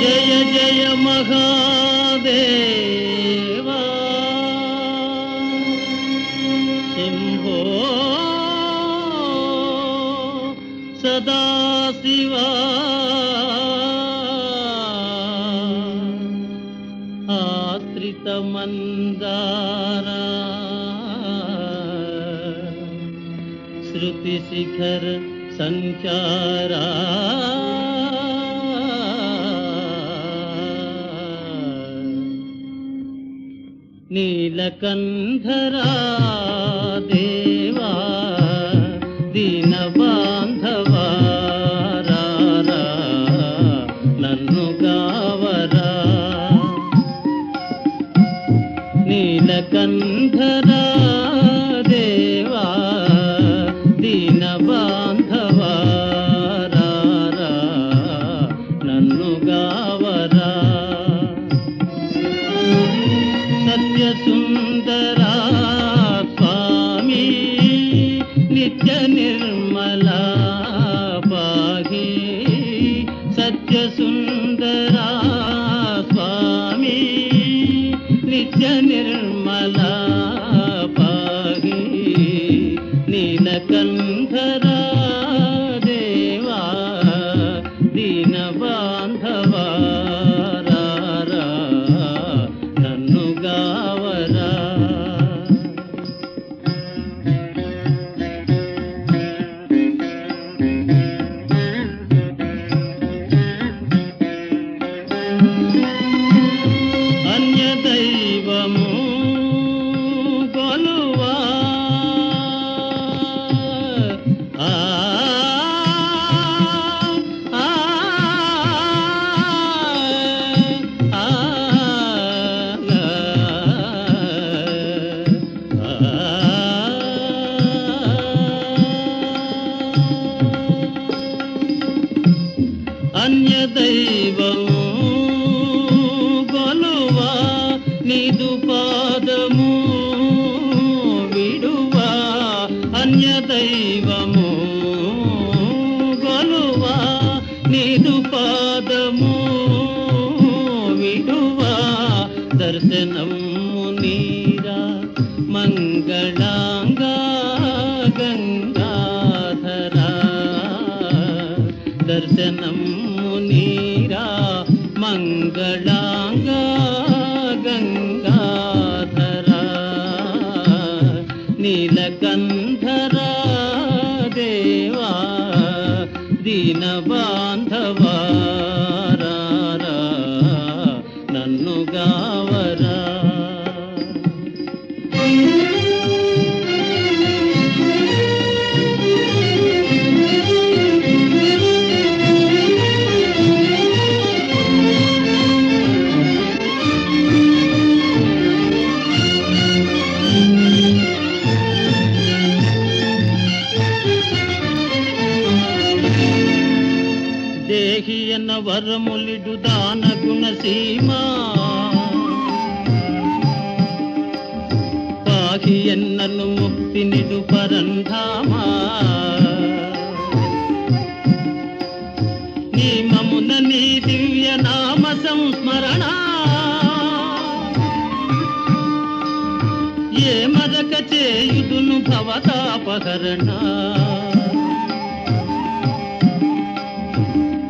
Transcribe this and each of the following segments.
जय जय महादेवा। शिम्भो सदा शिवा। आश्रितमन्दारा। श्रुतिशिखर संचारा। नीलकन्धरा देवा दीनबान्धवाारा नन्नु गावरा। नीलकन्धरा देवा दीनबा निर्मला पागी सत्य सुन्दरा पामि नित्य निर्मला पागी नीनकन्धरादेवा दीनबान्धवा। దర్శనము నీరా మంగళాంగా గంగాధరా. నీలకంధరా దేవా దీనవా నయన వరములిడు దాన గుణ సీమా. పాహి ఎన్నను ముక్తినిడు పరంధామా. నీ మమున నీ దివ్య నామ సంస్మరణ. ఏ మదక చేయుదును భవతాపహరణ.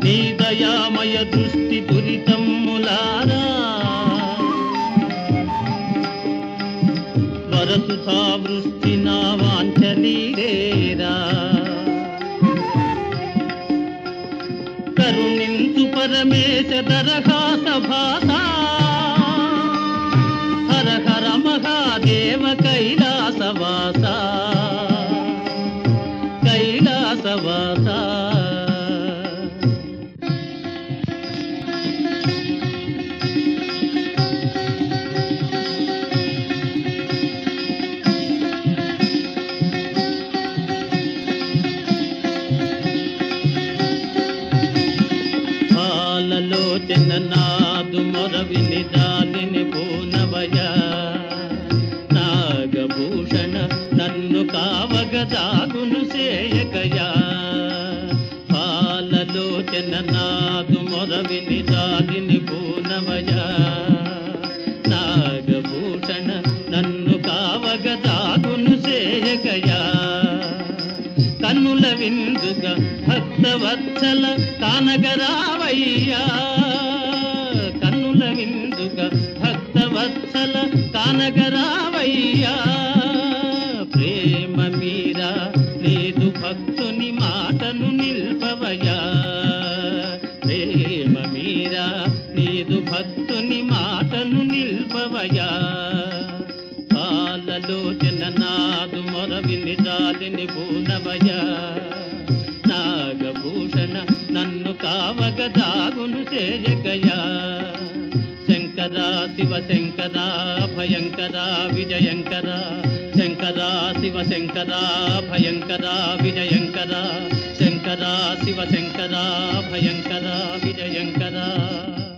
నీ దయామయ దృష్టి దురితమ్ములారా వరసు సావృష్టి నా వాంఛలీరేరా కరుణించు పరమేశ దరహాస భాష హర హర మహాదేవ కైలాసవాసా. పాలలోచన నాదు మొరవిని దానిని పూనవయ నాగభూషణ నన్ను కావగదాగును సేయకయా పాల చిన్ననాదు నాదు మొరవిని దాలిని పూనవయా విందుగా భక్తవత్సల కానగరావయ్యా. కన్నుల విందుగా భక్తవత్సల కానగరావయ్యా. ప్రేమ మీరా లేదు భక్తుని మాటను నిల్పవయా ప్రేమ మీరా లేదు భక్తుని మాటను నిల్పవయా పాలలోచన నాదు మొరవిని దాలిని భూనవయా భూషణ నన్ను కావగ దాగును చేయగయా శంకరా శివ శంకరా భయంకరా విజయంకరా. శంకరా శివ శంకరా భయంకరా విజయంకరా. శంకరా శివ శంకరా భయంకరా విజయంకరా.